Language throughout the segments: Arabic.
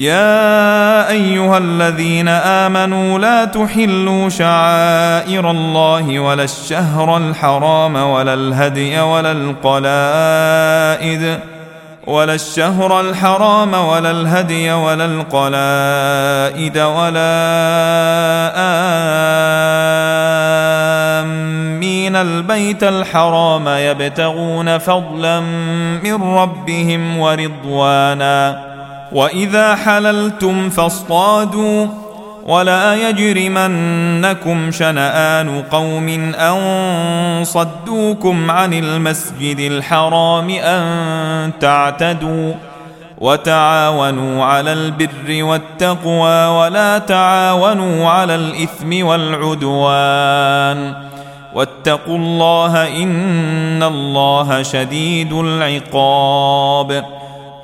يا أيها الذين آمنوا لا تحلوا شعائر الله ولا الشهر الحرام ولا الهدي ولا القلائد ولا الشهر الحرام ولا الهدي ولا القلائد ولا آمين. البيت الحرام يبتغون فضلا من ربهم ورضوانا. وإذا حللتم فاصطادوا ولا يجرمنكم شنآن قوم أن صدوكم عن المسجد الحرام أن تعتدوا وتعاونوا على البر والتقوى ولا تعاونوا على الإثم والعدوان واتقوا الله إن الله شديد العقاب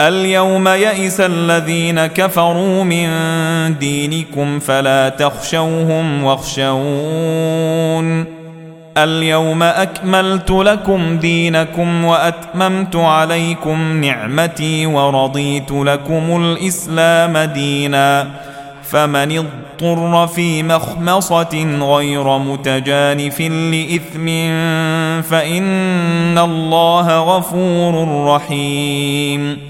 اليوم يئس الذين كفروا من دينكم فلا تخشوهم واخشون. اليوم أكملت لكم دينكم وأتممت عليكم نعمتي ورضيت لكم الإسلام دينا. فمن اضطر في مخمصة غير متجانف لإثم فإن الله غفور رحيم.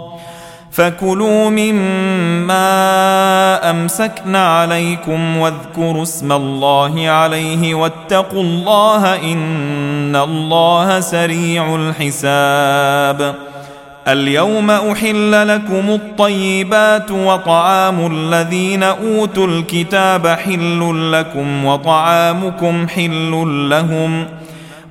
فكلوا مما أمسكن عليكم واذكروا اسم الله عليه واتقوا الله إن الله سريع الحساب. اليوم أحل لكم الطيبات وطعام الذين أوتوا الكتاب حل لكم وطعامكم حل لهم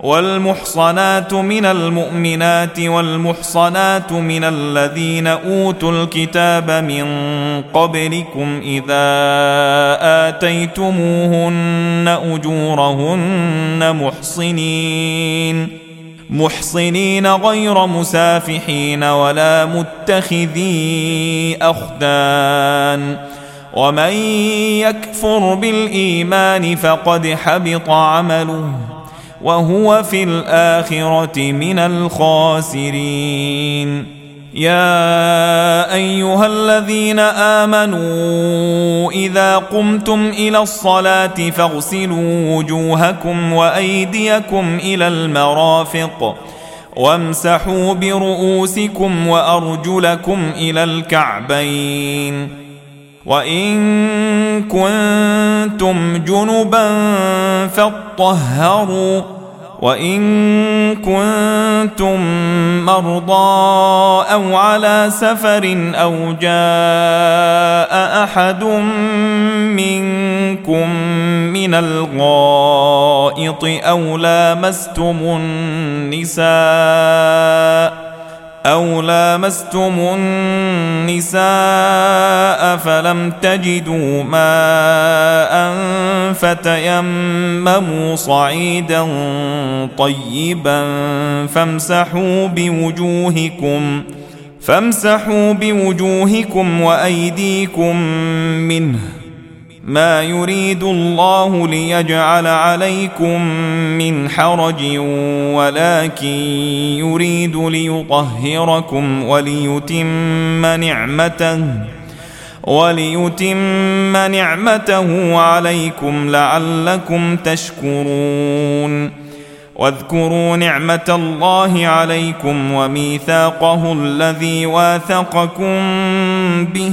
والمحصنات من المؤمنات والمحصنات من الذين أوتوا الكتاب من قبلكم إذا آتيتموهن أجورهن محصنين محصنين غير مسافحين ولا متخذي أخدان. ومن يكفر بالإيمان فقد حبط عمله. وهو في الآخرة من الخاسرين. يا أيها الذين آمنوا إذا قمتم إلى الصلاة فاغسلوا وجوهكم وأيديكم إلى المرافق وامسحوا برؤوسكم وأرجلكم إلى الكعبين. وإن كنتم جنبا فاطهروا وإن كنتم مرضى أو على سفر أو جاء أحد منكم من الغائط أو لامستم النساء أو لامستم النساء فلم تجدوا ماء فتيمموا صعيدا طيبا فامسحوا بوجوهكم فامسحوا بوجوهكم وأيديكم منه ما يريد الله ليجعل عليكم من حرج ولكن يريد ليطهركم وليتم نعمته وليتم نعمته عليكم لعلكم تشكرون. واذكروا نعمة الله عليكم وميثاقه الذي واثقكم به.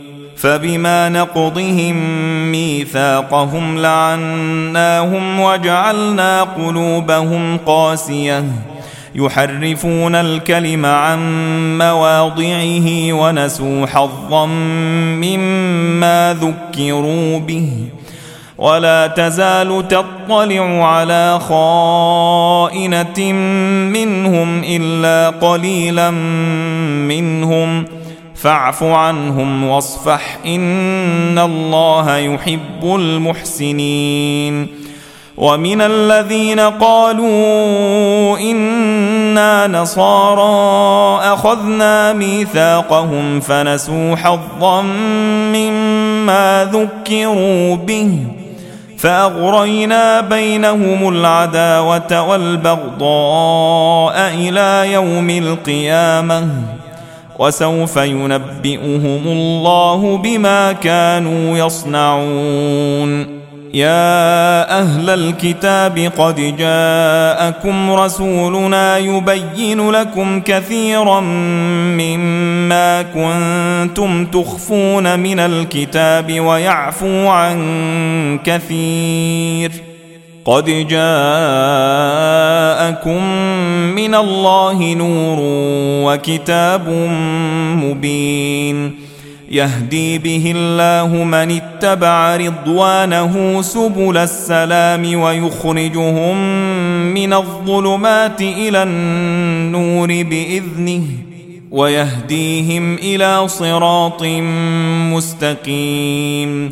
فبما نقضهم ميثاقهم لعناهم وجعلنا قلوبهم قاسية. يحرفون الكلم عن مواضعه ونسوا حظا مما ذكروا به. ولا تزال تطلع على خائنة منهم إلا قليلا منهم. فاعف عنهم واصفح إن الله يحب المحسنين. ومن الذين قالوا إنا نصارى أخذنا ميثاقهم فنسوا حظا مما ذكروا به فأغرينا بينهم العداوة والبغضاء إلى يوم القيامة. وسوف ينبئهم الله بما كانوا يصنعون. يا أهل الكتاب قد جاءكم رسولنا يبين لكم كثيرا مما كنتم تخفون من الكتاب ويعفو عن كثير. قد جاءكم من الله نور وكتاب مبين يهدي به الله من اتبع رضوانه سبل السلام ويخرجهم من الظلمات إلى النور بإذنه ويهديهم إلى صراط مستقيم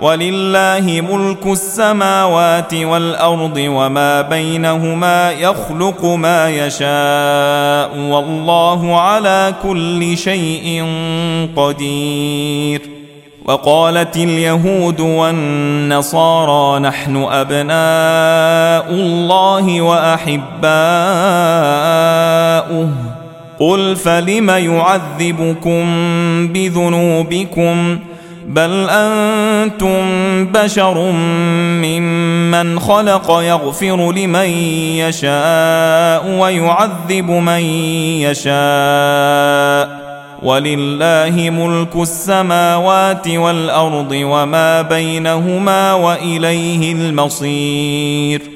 ولله ملك السماوات والأرض وما بينهما يخلق ما يشاء والله على كل شيء قدير. وقالت اليهود والنصارى نحن أبناء الله وأحباؤه. قل فلم يعذبكم بذنوبكم بل أنتم بشر ممن خلق يغفر لمن يشاء ويعذب من يشاء ولله ملك السماوات والأرض وما بينهما وإليه المصير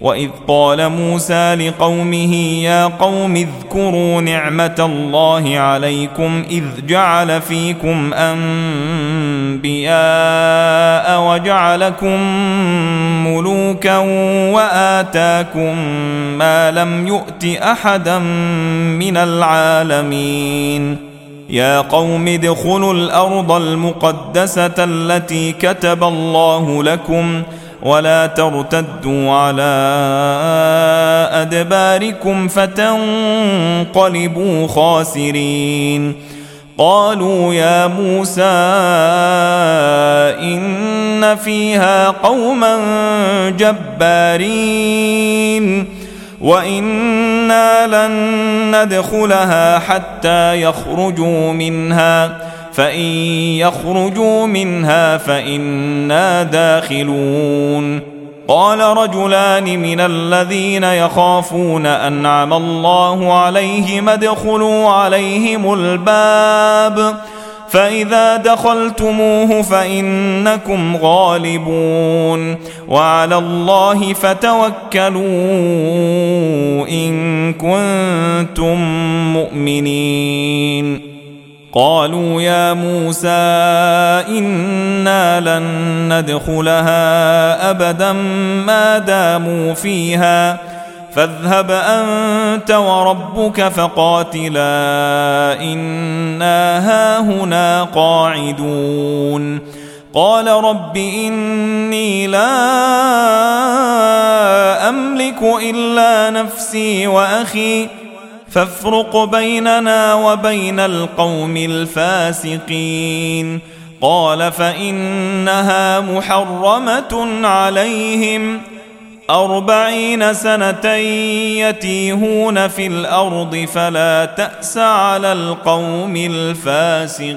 واذ قال موسى لقومه يا قوم اذكروا نعمه الله عليكم اذ جعل فيكم انبياء وجعلكم ملوكا واتاكم ما لم يؤت احدا من العالمين يا قوم ادخلوا الأرض المقدسه التي كتب الله لكم ولا ترتدوا على أدباركم فتنقلبوا خاسرين. قالوا يا موسى إن فيها قوما جبارين وإنا لن ندخلها حتى يخرجوا منها. فإن يخرجوا منها فإنا داخلون. قال رجلان من الذين يخافون أنعم الله عليهم ادخلوا عليهم الباب. فإذا دخلتموه فإنكم غالبون. وعلى الله فتوكلوا إن كنتم مؤمنين. قالوا يا موسى إنا لن ندخلها أبدا ما داموا فيها فاذهب أنت وربك فقاتلا إنا هاهنا قاعدون. قال رب إني لا أملك إلا نفسي وأخي فافرق بيننا وبين القوم الفاسقين. قال فإنها محرمة عليهم. أربعين سنة يتيهون في الأرض فلا تأس على القوم الفاسقين.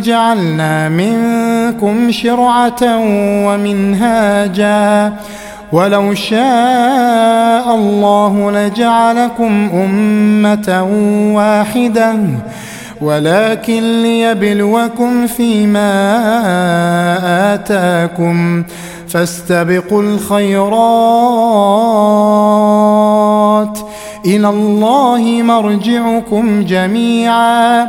جعلنا منكم شرعة ومنهاجا. ولو شاء الله لجعلكم أمة واحدة. ولكن ليبلوكم فيما آتاكم. فاستبقوا الخيرات. إلى الله مرجعكم جميعا.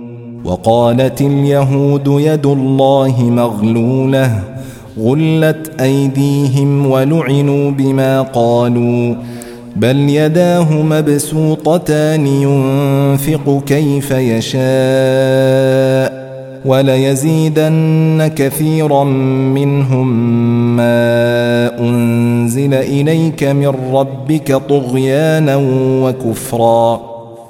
وقالت اليهود يد الله مغلولة غلت أيديهم ولعنوا بما قالوا بل يداه مبسوطتان ينفق كيف يشاء وليزيدن كثيرا منهم ما أنزل إليك من ربك طغيانا وكفرا.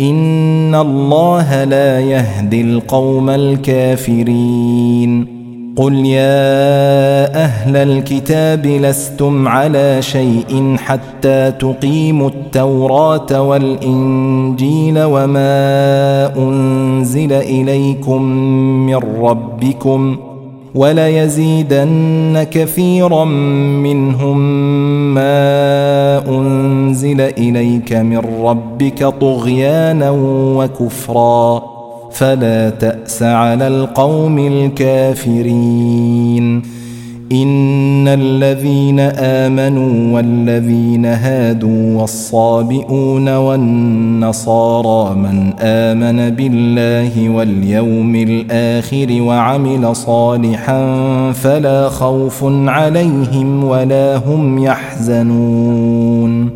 ان الله لا يهدي القوم الكافرين. قل يا أهل الكتاب لستم على شيء حتى تقيموا التوراه والانجيل وما انزل اليكم من ربكم وليزيدن كثيرا منهم ما أنزل إليك من ربك طغيانا وكفرا فلا تأس على القوم الكافرين. إن الذين آمنوا والذين هادوا والصابئون والنصارى من آمن بالله واليوم الآخر وعمل صالحا فلا خوف عليهم ولا هم يحزنون.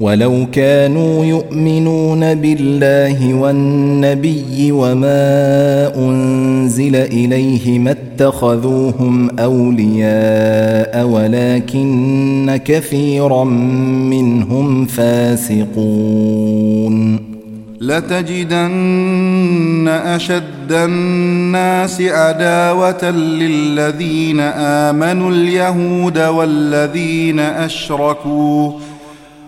ولو كانوا يؤمنون بالله والنبي وما أنزل إليه ما اتخذوهم أولياء ولكن كثيرا منهم فاسقون. لتجدن أشد الناس عداوة للذين آمنوا اليهود والذين أشركوا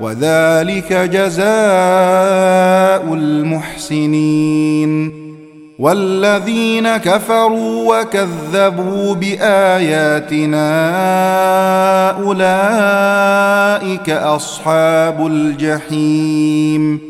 وذلك جزاء المحسنين والذين كفروا وكذبوا بآياتنا أولئك أصحاب الجحيم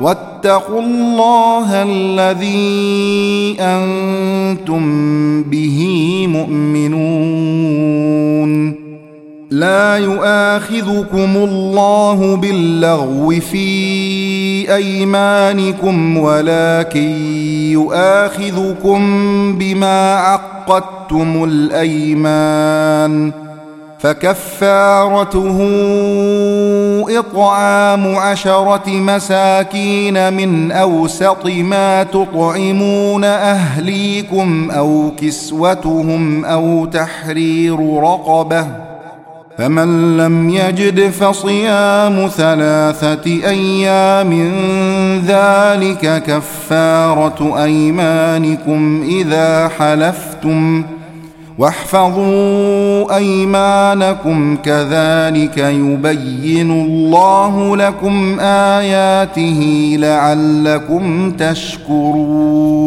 واتقوا الله الذي أنتم به مؤمنون. لا يؤاخذكم الله باللغو في أيمانكم ولكن يؤاخذكم بما عقدتم الأيمان. فكفارته إطعام عشرة مساكين من أوسط ما تطعمون أهليكم أو كسوتهم أو تحرير رقبة فمن لم يجد فصيام ثلاثة أيام ذلك كفارة أيمانكم إذا حلفتم واحفظوا أيمانكم كذلك يبين الله لكم آياته لعلكم تشكرون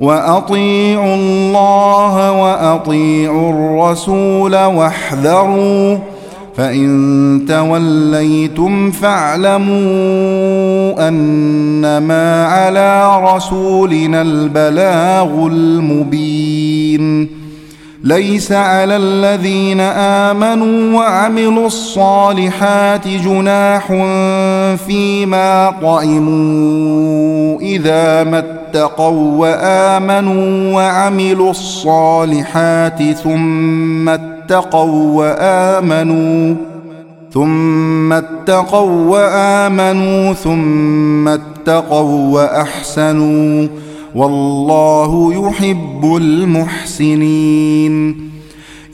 وأطيعوا الله وأطيعوا الرسول واحذروا فإن توليتم فاعلموا أنما على رسولنا البلاغ المبين. ليس على الذين آمنوا وعملوا الصالحات جناح فيما طعموا إذا ما اتقوا وآمنوا وعملوا الصالحات ثم اتقوا وآمنوا ثم اتقوا وآمنوا ثم اتقوا وأحسنوا والله يحب المحسنين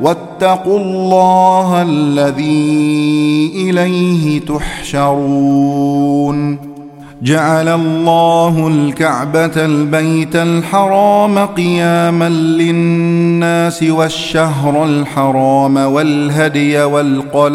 واتقوا الله الذي إليه تحشرون. جعل الله الكعبة البيت الحرام قياما للناس والشهر الحرام والهدي والقلائد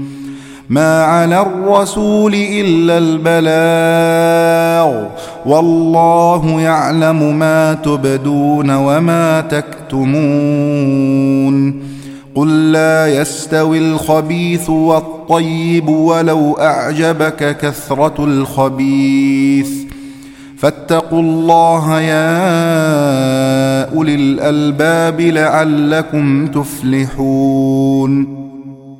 ما على الرسول الا البلاغ والله يعلم ما تبدون وما تكتمون قل لا يستوي الخبيث والطيب ولو اعجبك كثره الخبيث فاتقوا الله يا اولي الالباب لعلكم تفلحون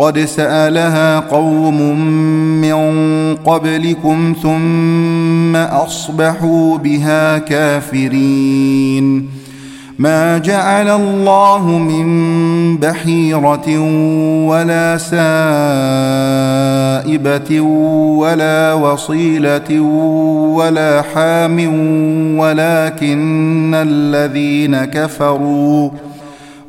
قد سألها قوم من قبلكم ثم أصبحوا بها كافرين. ما جعل الله من بحيرة ولا سائبة ولا وصيلة ولا حام ولكن الذين كفروا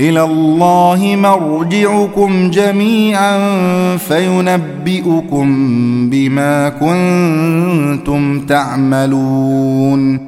إلى الله مرجعكم جميعا فينبئكم بما كنتم تعملون.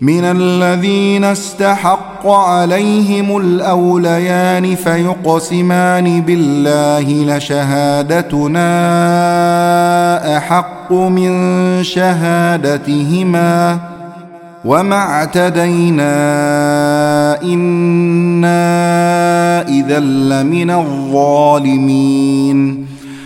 من الذين استحق عليهم الأوليان فيقسمان بالله لشهادتنا أحق من شهادتهما وما اعتدينا إنا إذا لمن الظالمين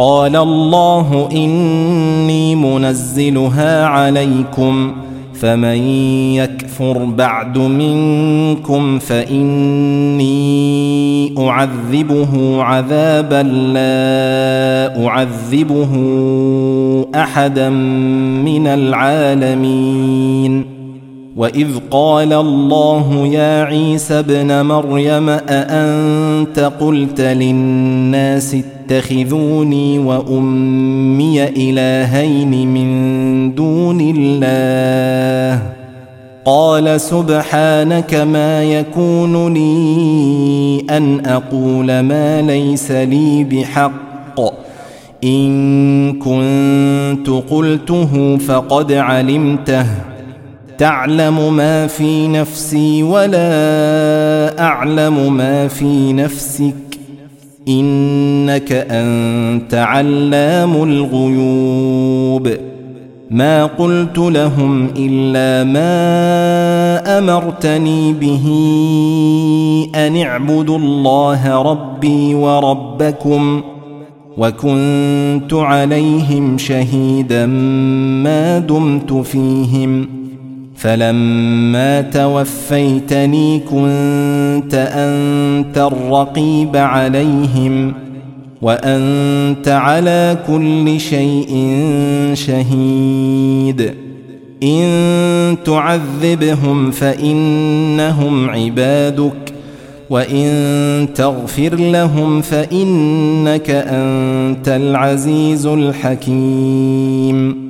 قال الله إني منزلها عليكم فمن يكفر بعد منكم فإني أعذبه عذابا لا أعذبه أحدا من العالمين. وإذ قال الله يا عيسى ابن مريم أأنت قلت للناس اتخذوني وأمي إلهين من دون الله. قال سبحانك ما يكون لي أن أقول ما ليس لي بحق. إن كنت قلته فقد علمته. تعلم ما في نفسي ولا أعلم ما في نفسك. إنك أنت علام الغيوب. ما قلت لهم إلا ما أمرتني به أن اعبدوا الله ربي وربكم وكنت عليهم شهيدا ما دمت فيهم. فلما توفيتني كنت انت الرقيب عليهم وانت على كل شيء شهيد ان تعذبهم فانهم عبادك وان تغفر لهم فانك انت العزيز الحكيم